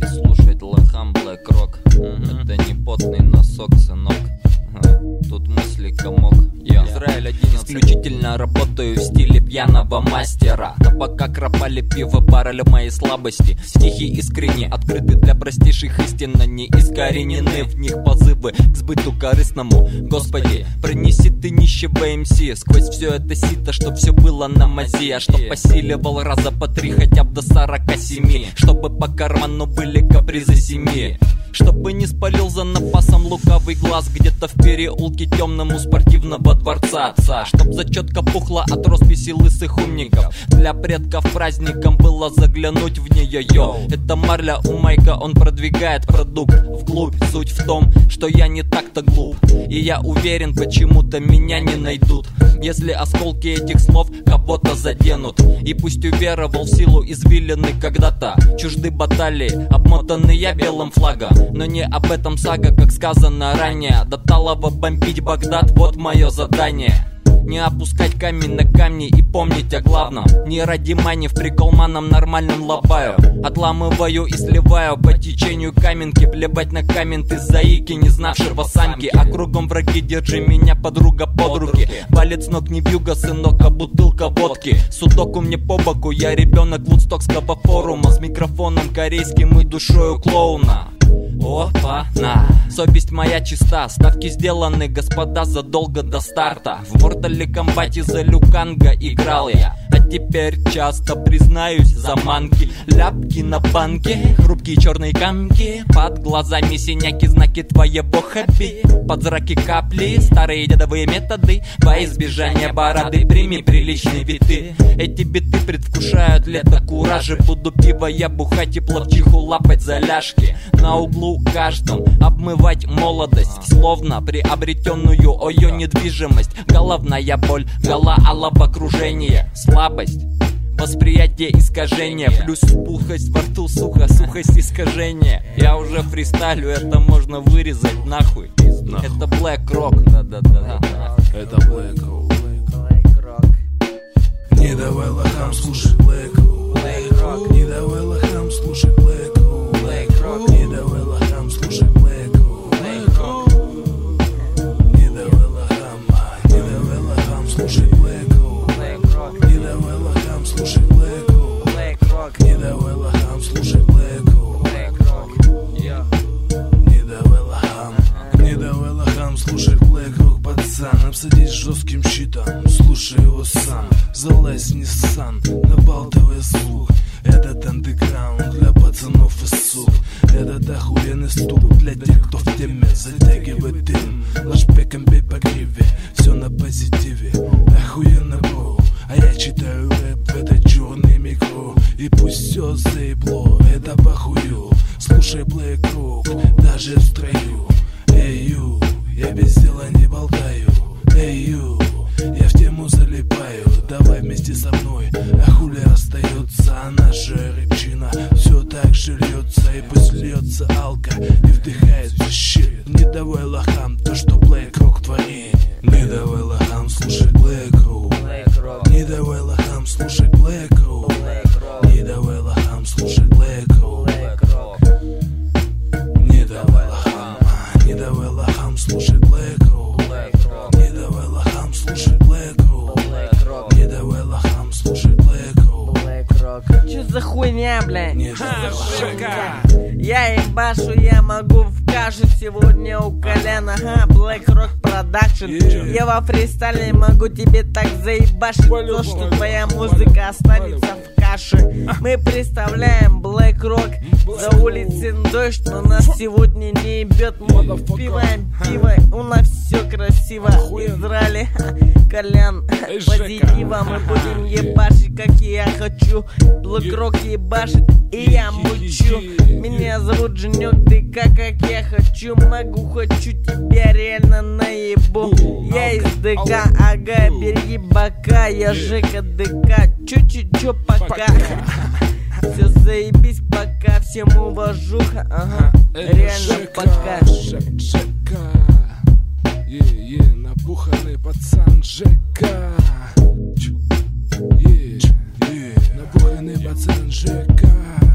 Давайте слушать Лохам Black Rock. Это не потный носок, сынок. Тут мысли комок. Израиль 11. Исключительно работаю в стиле пьяного мастера. Да пока кропали пиво, парали мои слабости. Стихи искренне открыты для простейших истин, они искоренены в них позывы к сбыту корыстному. Господи, принеси ты нищего МС сквозь все это сито, чтоб все было на мази, а чтоб посиливал раза по три, хотя бы до сорока семи, чтобы по карману были капризы семьи. Чтобы не спалил за напасом лукавый глаз Где-то в переулке темном у спортивного дворца. Отца Чтоб зачетка пухла от росписи лысых умников. Для предков праздником было заглянуть в нее. Йо Это марля у Майка, он продвигает продукт вглубь. Суть в том, что я не так-то глуп. И я уверен, почему-то меня не найдут. Если осколки этих слов кого-то заденут. И пусть уверовал в силу извилины когда-то. Чужды баталии, обмотанный я белым флагом но не об этом сага, как сказано ранее. До Талова бомбить Багдад, вот мое задание. Не опускать камень на камни и помнить о главном. Не ради мани в приколманом нормальном лобаю. Отламываю и сливаю по течению каменки. Плебать на комменты заики, не знавшего самки. А кругом враги, держи меня, подруга, под руки. Палец ног не вьюга, сынок, а бутылка водки. Судоку мне по боку, я ребенок вудстокского форума. С микрофоном корейским и душою клоуна Опа, на Совесть моя чиста, ставки сделаны, господа, задолго до старта. В Mortal Kombat за Люканга играл я теперь часто признаюсь, заманки Ляпки на банке, хрупкие черные камки. Под глазами синяки, знаки твоего хобби Под зраки капли, старые дедовые методы. Во избежание бороды, прими приличные биты Эти биты предвкушают лето куражи. Буду пиво я бухать и плавчиху лапать за ляжки. На углу каждом обмывать молодость. Словно приобретенную ою недвижимость. Головная боль, гола окружение Слабость Восприятие искажения Плюс пухость во рту, сухо, сухость искажения. Я уже фристайлю, это можно вырезать нахуй. Это Black Rock, да-да-да Это Black Rock. Не давай лохам слушай Black Rock. Не давай лохам слушай Black Rock, пацан Обсадись жестким щитом, слушай его сам Залазь в Nissan, набалтывай слух Этот андеграунд для пацанов и сук. Этот охуенный стук для тех, кто в теме. Затягивает дым, лашпеком бей по гриве. Все на позитиве, охуенно бро. А я читаю рэп, это черный микро. И пусть все заебло, это похую. Слушай Black Rock, даже в строю. Эй, ю, я без Эй, ю, я в тему залипаю Давай вместе со мной, а хули остается А наша рыбчина все так же льется И пусть льется алка и вдыхает щит. Не давай лохам то, что Black за хуйня, лохам Я ебашу, я могу в кашу сегодня у колена. Ага, Black Rock Production. Yeah. Я во фристайле могу тебе так заебашить. То, что твоя музыка останется в каше. Мы представляем Black Rock. За улицей дождь, но нас сегодня не ебет. Мы пиваем пиво, у нас все красиво. Израиле, Колян, позитива Мы будем ебашить, как я хочу Rock ебашит, и я мучу. Меня зовут Женек ДК, как я хочу Могу, хочу тебя реально наебу. Я из ДК, ага, береги бока Я Жека ДК, чё-чё-чё пока. Все заебись пока, всем уважуха, ага. Реально пока. Ч- Е, е, набуханный пацан Жека Angelika.